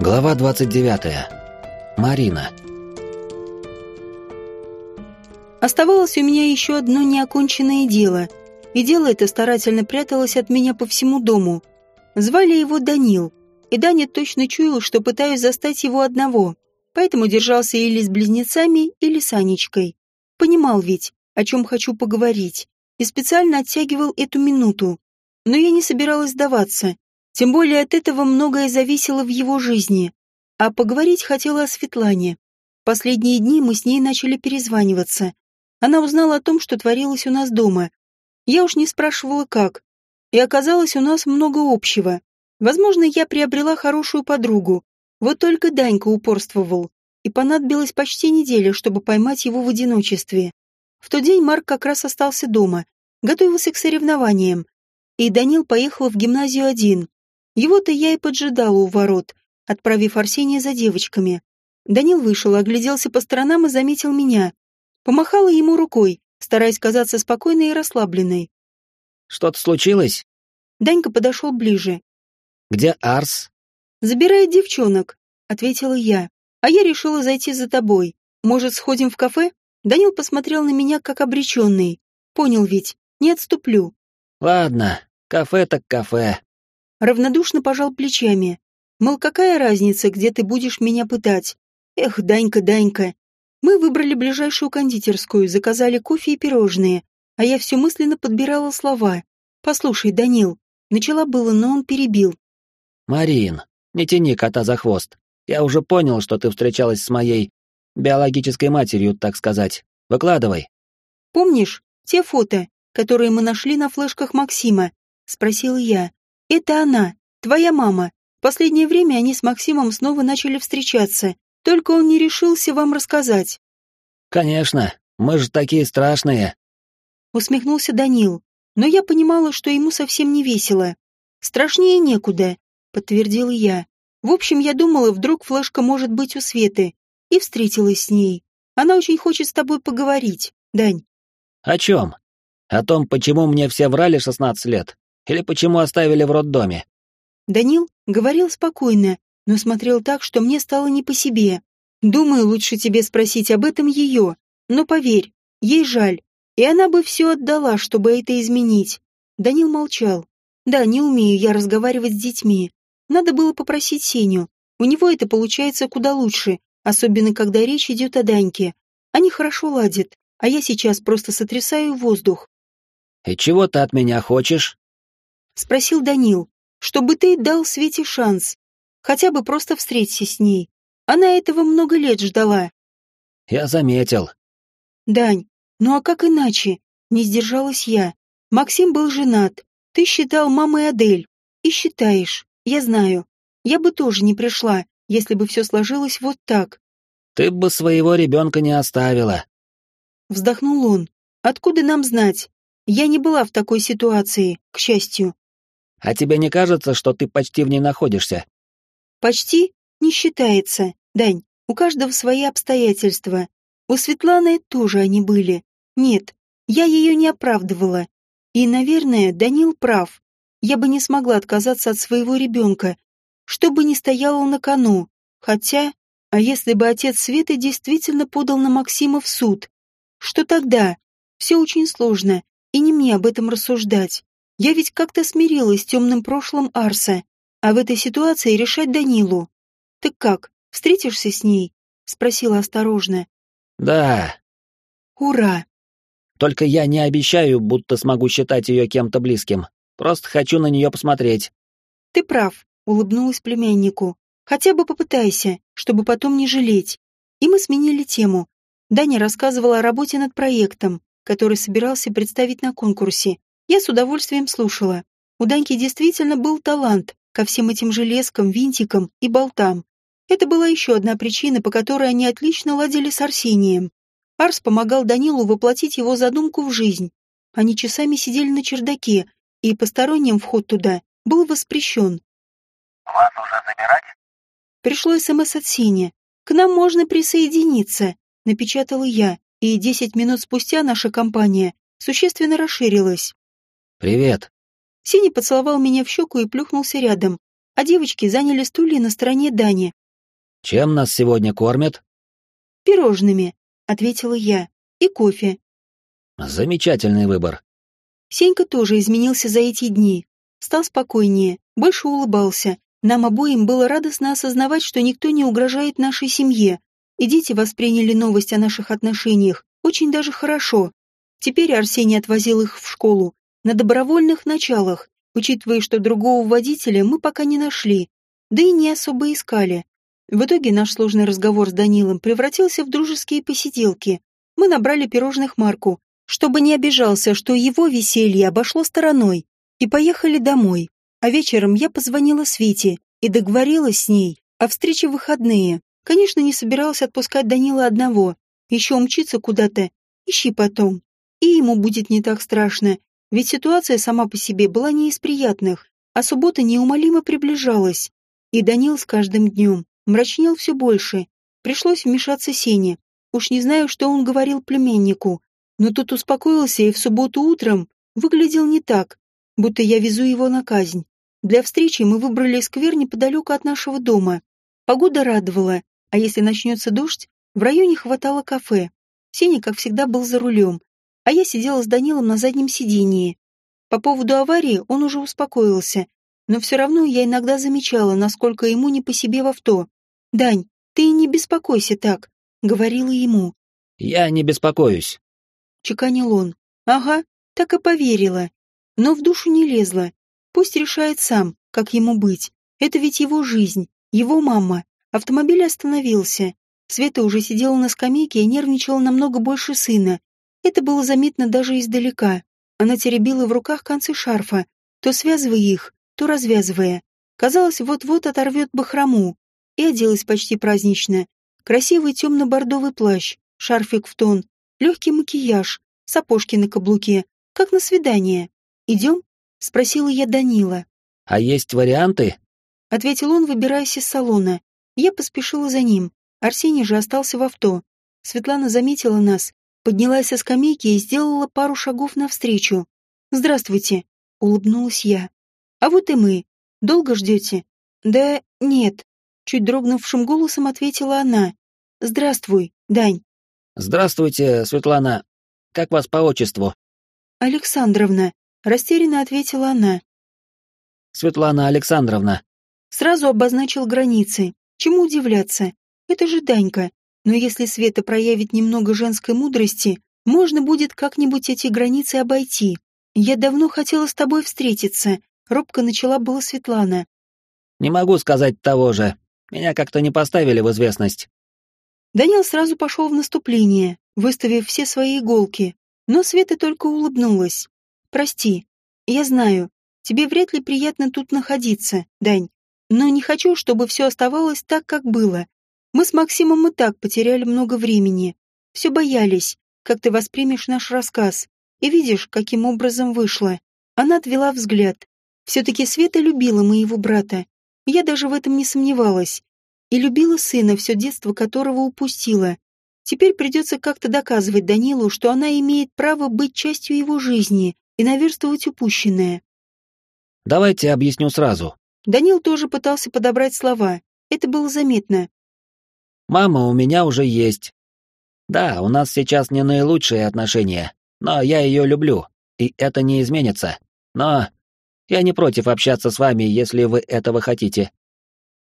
Глава 29. Марина. Оставалось у меня еще одно неоконченное дело, и дело это старательно пряталось от меня по всему дому. Звали его Данил, и Даня точно чуял, что пытаюсь застать его одного, поэтому держался или с близнецами, или с Анечкой. Понимал ведь, о чем хочу поговорить, и специально оттягивал эту минуту. Но я не собиралась сдаваться, тем более от этого многое зависело в его жизни. А поговорить хотела о Светлане. Последние дни мы с ней начали перезваниваться. Она узнала о том, что творилось у нас дома. Я уж не спрашивала, как. И оказалось, у нас много общего. Возможно, я приобрела хорошую подругу. Вот только Данька упорствовал. И понадобилась почти неделя, чтобы поймать его в одиночестве. В тот день Марк как раз остался дома. Готовился к соревнованиям. И Данил поехал в гимназию один. Его-то я и поджидала у ворот, отправив Арсения за девочками. Данил вышел, огляделся по сторонам и заметил меня. Помахала ему рукой, стараясь казаться спокойной и расслабленной. «Что-то случилось?» Данька подошел ближе. «Где Арс?» «Забирает девчонок», — ответила я. «А я решила зайти за тобой. Может, сходим в кафе?» Данил посмотрел на меня как обреченный. Понял ведь, не отступлю. «Ладно, кафе так кафе», равнодушно пожал плечами. Мол, какая разница, где ты будешь меня пытать? Эх, Данька, Данька. Мы выбрали ближайшую кондитерскую, заказали кофе и пирожные, а я все мысленно подбирала слова. «Послушай, Данил», начала было, но он перебил. «Марин, не тяни кота за хвост. Я уже понял, что ты встречалась с моей биологической матерью, так сказать. Выкладывай». «Помнишь те фото, которые мы нашли на флешках Максима?» — спросила я. Это она, твоя мама. Последнее время они с Максимом снова начали встречаться, только он не решился вам рассказать. Конечно, мы же такие страшные. Усмехнулся Данил, но я понимала, что ему совсем не весело. Страшнее некуда, подтвердила я. В общем, я думала, вдруг флешка может быть у Светы, и встретилась с ней. Она очень хочет с тобой поговорить, Дань. О чем? О том, почему мне все врали 16 лет? Или почему оставили в роддоме?» Данил говорил спокойно, но смотрел так, что мне стало не по себе. «Думаю, лучше тебе спросить об этом ее, но поверь, ей жаль, и она бы все отдала, чтобы это изменить». Данил молчал. «Да, не умею я разговаривать с детьми. Надо было попросить Сеню. У него это получается куда лучше, особенно когда речь идет о Даньке. Они хорошо ладят, а я сейчас просто сотрясаю воздух». «И чего ты от меня хочешь?» Спросил Данил, чтобы ты дал Свете шанс. Хотя бы просто встреться с ней. Она этого много лет ждала. Я заметил. Дань, ну а как иначе? Не сдержалась я. Максим был женат. Ты считал мамой Адель. И считаешь. Я знаю. Я бы тоже не пришла, если бы все сложилось вот так. Ты бы своего ребенка не оставила. Вздохнул он. Откуда нам знать? Я не была в такой ситуации, к счастью. А тебе не кажется, что ты почти в ней находишься? Почти не считается, Дань. У каждого свои обстоятельства. У Светланы тоже они были. Нет, я ее не оправдывала. И, наверное, Данил прав. Я бы не смогла отказаться от своего ребенка, что бы ни стояло на кону. Хотя, а если бы отец Светы действительно подал на Максима в суд? Что тогда? Все очень сложно, и не мне об этом рассуждать. Я ведь как-то смирилась с темным прошлым Арса, а в этой ситуации решать Данилу. Так как, встретишься с ней? Спросила осторожно. Да. Ура. Только я не обещаю, будто смогу считать ее кем-то близким. Просто хочу на нее посмотреть. Ты прав, улыбнулась племяннику. Хотя бы попытайся, чтобы потом не жалеть. И мы сменили тему. Даня рассказывала о работе над проектом, который собирался представить на конкурсе. Я с удовольствием слушала. У Даньки действительно был талант ко всем этим железкам, винтикам и болтам. Это была еще одна причина, по которой они отлично ладили с Арсением. Арс помогал Данилу воплотить его задумку в жизнь. Они часами сидели на чердаке, и посторонним вход туда был воспрещен. «Вас уже забирать?» Пришло СМС от Сини. «К нам можно присоединиться», — напечатала я, и десять минут спустя наша компания существенно расширилась. «Привет». Синий поцеловал меня в щеку и плюхнулся рядом. а девочки заняли стулья на стороне Дани. «Чем нас сегодня кормят?» «Пирожными», — ответила я, — «и кофе». «Замечательный выбор». Сенька тоже изменился за эти дни. Стал спокойнее, больше улыбался. Нам обоим было радостно осознавать, что никто не угрожает нашей семье, и дети восприняли новость о наших отношениях очень даже хорошо. Теперь Арсений отвозил их в школу на добровольных началах, учитывая, что другого водителя мы пока не нашли, да и не особо искали. В итоге наш сложный разговор с Данилом превратился в дружеские посиделки. Мы набрали пирожных Марку, чтобы не обижался, что его веселье обошло стороной, и поехали домой. А вечером я позвонила Свете и договорилась с ней о встрече в выходные. Конечно, не собиралась отпускать Данила одного. Еще умчиться куда-то. Ищи потом. И ему будет не так страшно. Ведь ситуация сама по себе была не из приятных, а суббота неумолимо приближалась. И Данил с каждым днем мрачнел все больше. Пришлось вмешаться Сене. Уж не знаю, что он говорил племяннику, но тот успокоился и в субботу утром выглядел не так, будто я везу его на казнь. Для встречи мы выбрали сквер неподалеку от нашего дома. Погода радовала, а если начнется дождь, в районе хватало кафе. Сеня, как всегда, был за рулем, а я сидела с Данилом на заднем сидении. По поводу аварии он уже успокоился, но все равно я иногда замечала, насколько ему не по себе в авто. «Дань, ты не беспокойся так», — говорила ему. «Я не беспокоюсь», — чеканил он. «Ага, так и поверила но в душу не лезла. Пусть решает сам, как ему быть. Это ведь его жизнь, его мама. Автомобиль остановился. Света уже сидела на скамейке и нервничала намного больше сына. Это было заметно даже издалека. Она теребила в руках концы шарфа, то связывая их, то развязывая. Казалось, вот-вот оторвет бахрому. И оделась почти празднично. Красивый темно-бордовый плащ, шарфик в тон, легкий макияж, сапожки на каблуке, как на свидание. «Идем?» — спросила я Данила. «А есть варианты?» — ответил он, выбираясь из салона. Я поспешила за ним. Арсений же остался в авто. Светлана заметила нас, поднялась со скамейки и сделала пару шагов навстречу. «Здравствуйте», — улыбнулась я. «А вот и мы. Долго ждете?» «Да нет», — чуть дрогнувшим голосом ответила она. «Здравствуй, Дань». «Здравствуйте, Светлана. Как вас по отчеству?» «Александровна», Растерянно ответила она. «Светлана Александровна». Сразу обозначил границы. Чему удивляться? Это же Данька. Но если Света проявит немного женской мудрости, можно будет как-нибудь эти границы обойти. Я давно хотела с тобой встретиться. Робко начала была Светлана. Не могу сказать того же. Меня как-то не поставили в известность. Данил сразу пошел в наступление, выставив все свои иголки. Но Света только улыбнулась. Прости. Я знаю, тебе вряд ли приятно тут находиться, Дань. Но не хочу, чтобы все оставалось так, как было. Мы с Максимом и так потеряли много времени. Все боялись, как ты воспримешь наш рассказ. И видишь, каким образом вышло. Она отвела взгляд. Все-таки Света любила моего брата. Я даже в этом не сомневалась. И любила сына, все детство которого упустила. Теперь придется как-то доказывать Данилу, что она имеет право быть частью его жизни, и наверстывать упущенное. Давайте объясню сразу. Данил тоже пытался подобрать слова. Это было заметно. Мама у меня уже есть. Да, у нас сейчас не наилучшие отношения, но я ее люблю, и это не изменится. Но я не против общаться с вами, если вы этого хотите.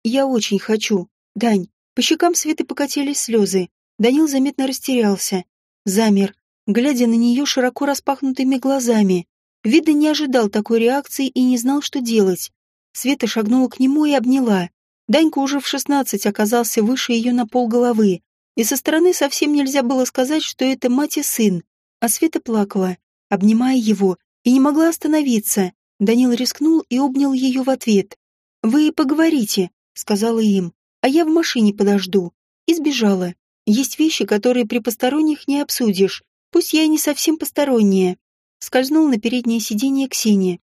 Я очень хочу. Дань, по щекам Светы покатились слезы. Данил заметно растерялся. Замер, глядя на нее широко распахнутыми глазами. Вида не ожидал такой реакции и не знал, что делать. Света шагнула к нему и обняла. Данька уже в шестнадцать оказался выше ее на полголовы, и со стороны совсем нельзя было сказать, что это мать и сын. А Света плакала, обнимая его, и не могла остановиться. Данил рискнул и обнял ее в ответ. «Вы поговорите», — сказала им, — «а я в машине подожду». И сбежала. Есть вещи, которые при посторонних не обсудишь, Пусть я и не совсем посторонняя. Скользнул на переднее сиденье Ксении.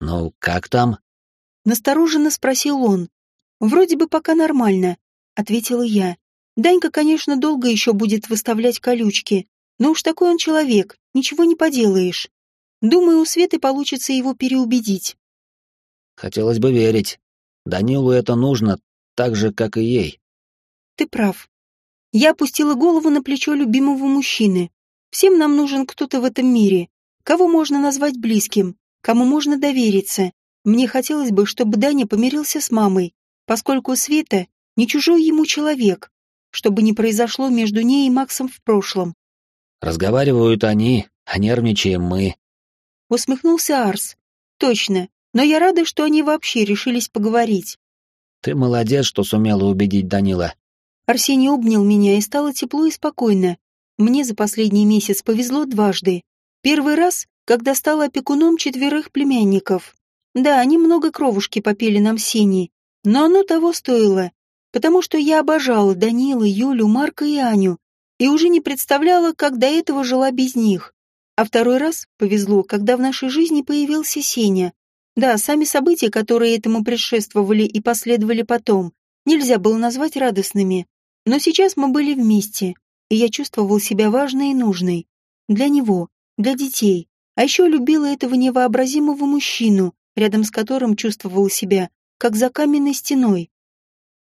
«Ну, как там?» Настороженно спросил он. «Вроде бы пока нормально», — ответила я. «Данька, конечно, долго еще будет выставлять колючки, но уж такой он человек, ничего не поделаешь. Думаю, у Светы получится его переубедить». «Хотелось бы верить. Данилу это нужно, так же, как и ей. Ты прав. Я опустила голову на плечо любимого мужчины. Всем нам нужен кто-то в этом мире. Кого можно назвать близким, кому можно довериться. Мне хотелось бы, чтобы Даня помирился с мамой, поскольку Света не чужой ему человек, чтобы не произошло между ней и Максом в прошлом. Разговаривают они, а нервничаем мы. Усмехнулся Арс. Точно, но я рада, что они вообще решились поговорить. Ты молодец, что сумела убедить Данила. Арсений обнял меня и стало тепло и спокойно. Мне за последний месяц повезло дважды. Первый раз, когда стала опекуном четверых племянников. Да, они много кровушки попили нам синей, но оно того стоило, потому что я обожала Данила, Юлю, Марка и Аню, и уже не представляла, как до этого жила без них. А второй раз повезло, когда в нашей жизни появился Сеня. Да, сами события, которые этому предшествовали и последовали потом, нельзя было назвать радостными. Но сейчас мы были вместе, и я чувствовал себя важной и нужной. Для него, для детей. А еще любила этого невообразимого мужчину, рядом с которым чувствовал себя, как за каменной стеной.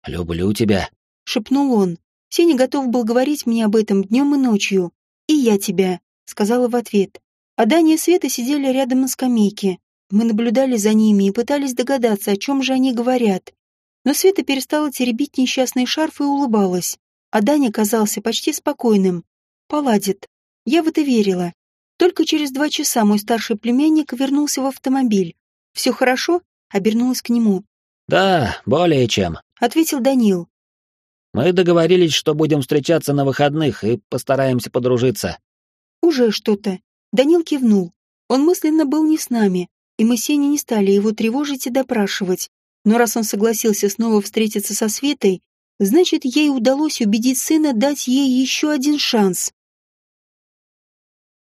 «Люблю тебя», — шепнул он. Сеня готов был говорить мне об этом днем и ночью. «И я тебя», — сказала в ответ. А Даня и Света сидели рядом на скамейке. Мы наблюдали за ними и пытались догадаться, о чем же они говорят. Но Света перестала теребить несчастный шарф и улыбалась. А Даня казался почти спокойным. Поладит. Я в это верила. Только через два часа мой старший племянник вернулся в автомобиль. «Все хорошо?» — обернулась к нему. «Да, более чем», — ответил Данил. «Мы договорились, что будем встречаться на выходных и постараемся подружиться». «Уже что-то». Данил кивнул. Он мысленно был не с нами, и мы с Сеней не стали его тревожить и допрашивать. Но раз он согласился снова встретиться со Светой, значит, ей удалось убедить сына дать ей еще один шанс.